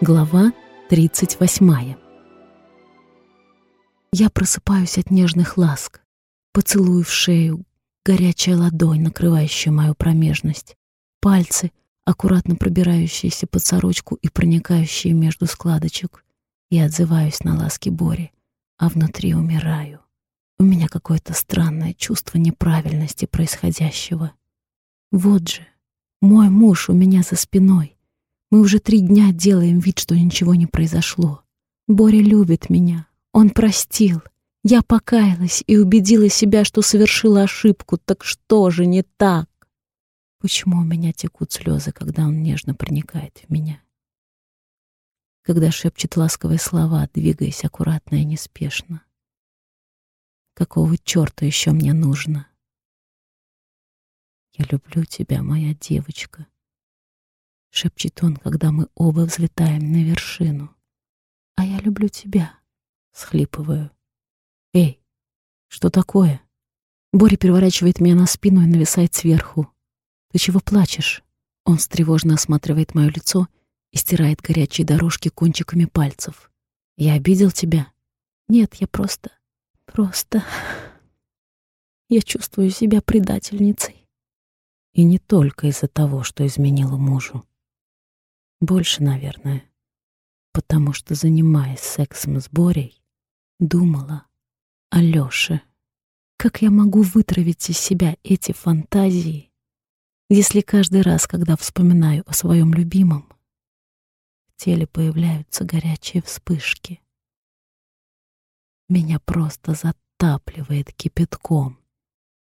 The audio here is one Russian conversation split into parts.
Глава 38 Я просыпаюсь от нежных ласк, поцелую в шею, горячая ладонь, накрывающая мою промежность, пальцы, аккуратно пробирающиеся под сорочку и проникающие между складочек. Я отзываюсь на ласки Бори, а внутри умираю. У меня какое-то странное чувство неправильности происходящего. Вот же, мой муж у меня за спиной. Мы уже три дня делаем вид, что ничего не произошло. Боря любит меня. Он простил. Я покаялась и убедила себя, что совершила ошибку. Так что же не так? Почему у меня текут слезы, когда он нежно проникает в меня? Когда шепчет ласковые слова, двигаясь аккуратно и неспешно. Какого черта еще мне нужно? Я люблю тебя, моя девочка шепчет он, когда мы оба взлетаем на вершину. А я люблю тебя, схлипываю. Эй, что такое? Боря переворачивает меня на спину и нависает сверху. Ты чего плачешь? Он встревожно осматривает мое лицо и стирает горячие дорожки кончиками пальцев. Я обидел тебя? Нет, я просто... Просто... Я чувствую себя предательницей. И не только из-за того, что изменила мужу. Больше, наверное, потому что, занимаясь сексом с Борей, думала о Лёше. Как я могу вытравить из себя эти фантазии, если каждый раз, когда вспоминаю о своем любимом, в теле появляются горячие вспышки? Меня просто затапливает кипятком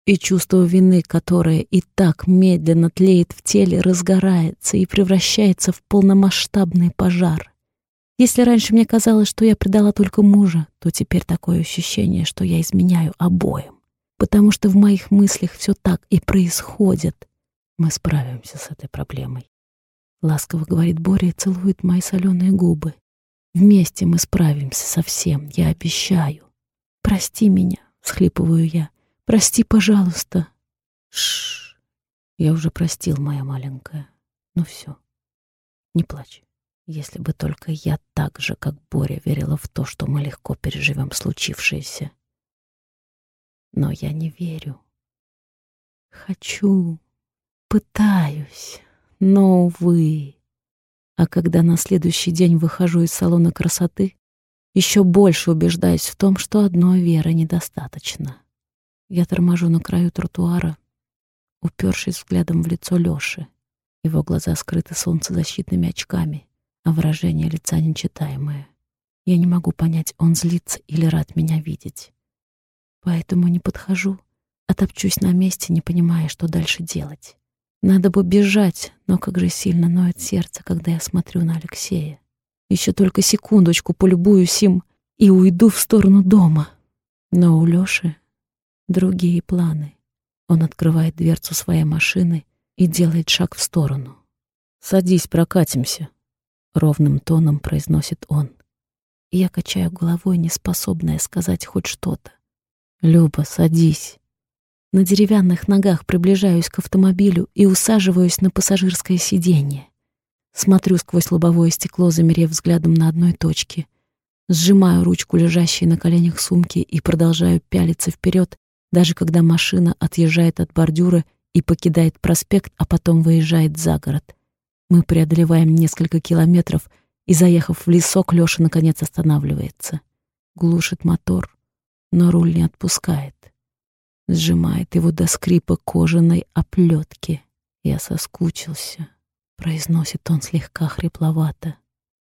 и чувство вины, которое и так медленно тлеет в теле, разгорается и превращается в полномасштабный пожар. Если раньше мне казалось, что я предала только мужа, то теперь такое ощущение, что я изменяю обоим, потому что в моих мыслях все так и происходит. Мы справимся с этой проблемой. Ласково говорит Боря и целует мои соленые губы. Вместе мы справимся со всем, я обещаю. Прости меня, схлипываю я. Прости, пожалуйста. Шш. Я уже простил, моя маленькая. Ну все. Не плачь. Если бы только я так же, как Боря, верила в то, что мы легко переживем случившееся. Но я не верю. Хочу, пытаюсь, но, увы. А когда на следующий день выхожу из салона красоты, еще больше убеждаюсь в том, что одной веры недостаточно. Я торможу на краю тротуара, упершись взглядом в лицо Лёши. Его глаза скрыты солнцезащитными очками, а выражение лица нечитаемое. Я не могу понять, он злится или рад меня видеть. Поэтому не подхожу, а топчусь на месте, не понимая, что дальше делать. Надо бы бежать, но как же сильно ноет сердце, когда я смотрю на Алексея. Еще только секундочку полюбуюсь им и уйду в сторону дома. Но у Лёши другие планы. Он открывает дверцу своей машины и делает шаг в сторону. «Садись, прокатимся», — ровным тоном произносит он. я качаю головой, неспособная сказать хоть что-то. «Люба, садись». На деревянных ногах приближаюсь к автомобилю и усаживаюсь на пассажирское сиденье. Смотрю сквозь лобовое стекло, замерев взглядом на одной точке. Сжимаю ручку, лежащей на коленях сумки, и продолжаю пялиться вперед, даже когда машина отъезжает от бордюра и покидает проспект, а потом выезжает за город. Мы преодолеваем несколько километров, и, заехав в лесок, Лёша наконец останавливается. Глушит мотор, но руль не отпускает. Сжимает его до скрипа кожаной оплетки. «Я соскучился», — произносит он слегка хрипловато.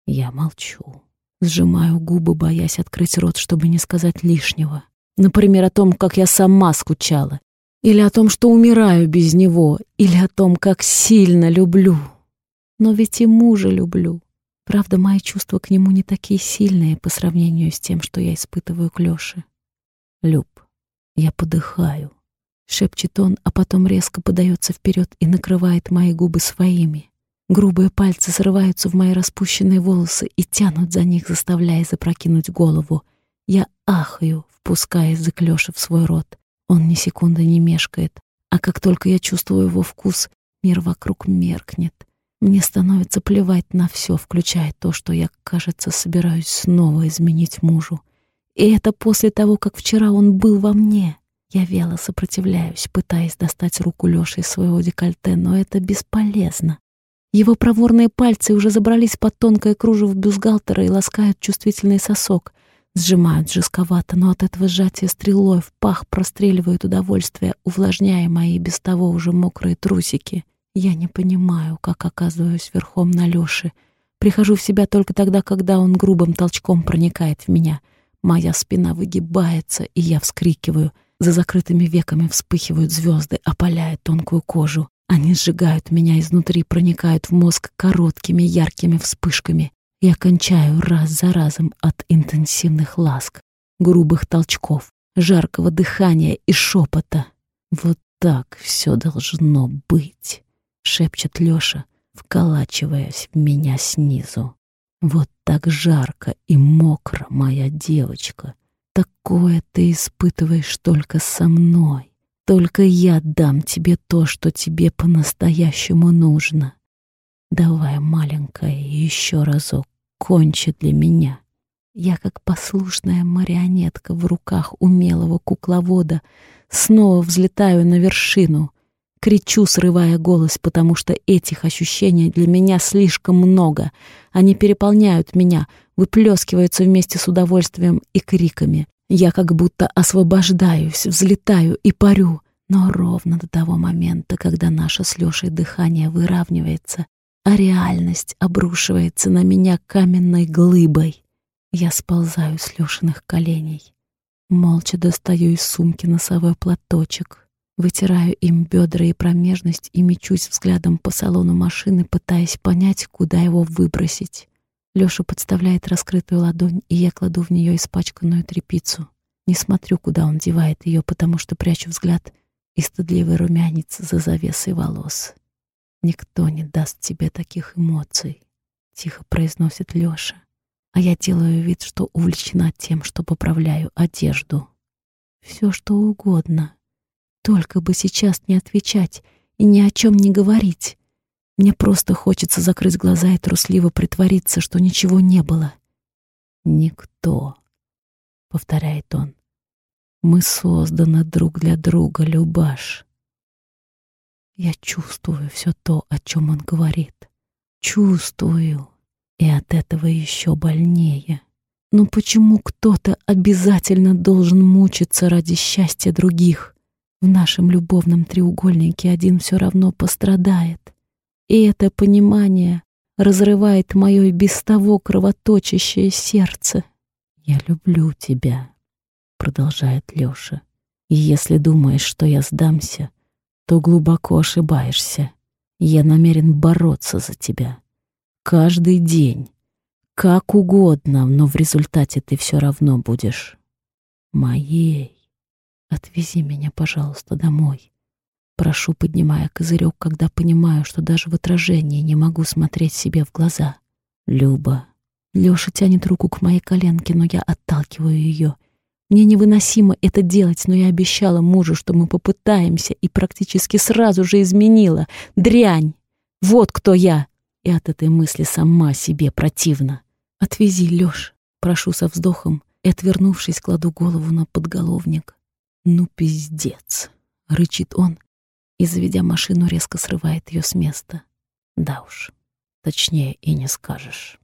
Я молчу. Сжимаю губы, боясь открыть рот, чтобы не сказать лишнего. Например, о том, как я сама скучала. Или о том, что умираю без него. Или о том, как сильно люблю. Но ведь и мужа люблю. Правда, мои чувства к нему не такие сильные по сравнению с тем, что я испытываю к Лёше. Люб, я подыхаю. Шепчет он, а потом резко подается вперед и накрывает мои губы своими. Грубые пальцы срываются в мои распущенные волосы и тянут за них, заставляя запрокинуть голову. Я ахаю, впуская язык Лёши в свой рот. Он ни секунды не мешкает, а как только я чувствую его вкус, мир вокруг меркнет. Мне становится плевать на все, включая то, что я, кажется, собираюсь снова изменить мужу. И это после того, как вчера он был во мне. Я вяло сопротивляюсь, пытаясь достать руку Лёши из своего декольте, но это бесполезно. Его проворные пальцы уже забрались под тонкое кружево бюстгальтера и ласкают чувствительный сосок. Сжимают жестковато, но от этого сжатия стрелой в пах простреливают удовольствие, увлажняя мои без того уже мокрые трусики. Я не понимаю, как оказываюсь верхом на Лёше. Прихожу в себя только тогда, когда он грубым толчком проникает в меня. Моя спина выгибается, и я вскрикиваю. За закрытыми веками вспыхивают звезды, опаляя тонкую кожу. Они сжигают меня изнутри, проникают в мозг короткими яркими вспышками. Я кончаю раз за разом от интенсивных ласк, грубых толчков, жаркого дыхания и шепота. Вот так все должно быть шепчет Лёша, вколачиваясь в меня снизу. Вот так жарко и мокро, моя девочка. Такое ты испытываешь только со мной. Только я дам тебе то, что тебе по-настоящему нужно. Давай, маленькая, еще разок кончи для меня. Я, как послушная марионетка в руках умелого кукловода, снова взлетаю на вершину, Кричу, срывая голос, потому что этих ощущений для меня слишком много. Они переполняют меня, выплескиваются вместе с удовольствием и криками. Я как будто освобождаюсь, взлетаю и парю. Но ровно до того момента, когда наше с Лешей дыхание выравнивается, а реальность обрушивается на меня каменной глыбой, я сползаю с Лешиных коленей. Молча достаю из сумки носовой платочек, Вытираю им бедра и промежность и мечусь взглядом по салону машины, пытаясь понять, куда его выбросить. Лёша подставляет раскрытую ладонь, и я кладу в нее испачканную тряпицу. Не смотрю, куда он девает ее, потому что прячу взгляд и стыдливый румянец за завесой волос. «Никто не даст тебе таких эмоций», — тихо произносит Лёша. А я делаю вид, что увлечена тем, что поправляю одежду. Все что угодно, только бы сейчас не отвечать и ни о чем не говорить. Мне просто хочется закрыть глаза и трусливо притвориться, что ничего не было. «Никто», — повторяет он. «Мы созданы друг для друга, Любаш». Я чувствую все то, о чем он говорит. Чувствую. И от этого еще больнее. Но почему кто-то обязательно должен мучиться ради счастья других? В нашем любовном треугольнике один все равно пострадает. И это понимание разрывает мое без того кровоточащее сердце. «Я люблю тебя», — продолжает Лёша. «И если думаешь, что я сдамся, то глубоко ошибаешься. Я намерен бороться за тебя. Каждый день. Как угодно, но в результате ты все равно будешь моей. Отвези меня, пожалуйста, домой. Прошу, поднимая козырек, когда понимаю, что даже в отражении не могу смотреть себе в глаза. Люба. Лёша тянет руку к моей коленке, но я отталкиваю ее. Мне невыносимо это делать, но я обещала мужу, что мы попытаемся, и практически сразу же изменила. Дрянь! Вот кто я! И от этой мысли сама себе противно. Отвези, Лёш, прошу со вздохом, и, отвернувшись, кладу голову на подголовник. «Ну, пиздец!» — рычит он и, заведя машину, резко срывает ее с места. Да уж, точнее и не скажешь.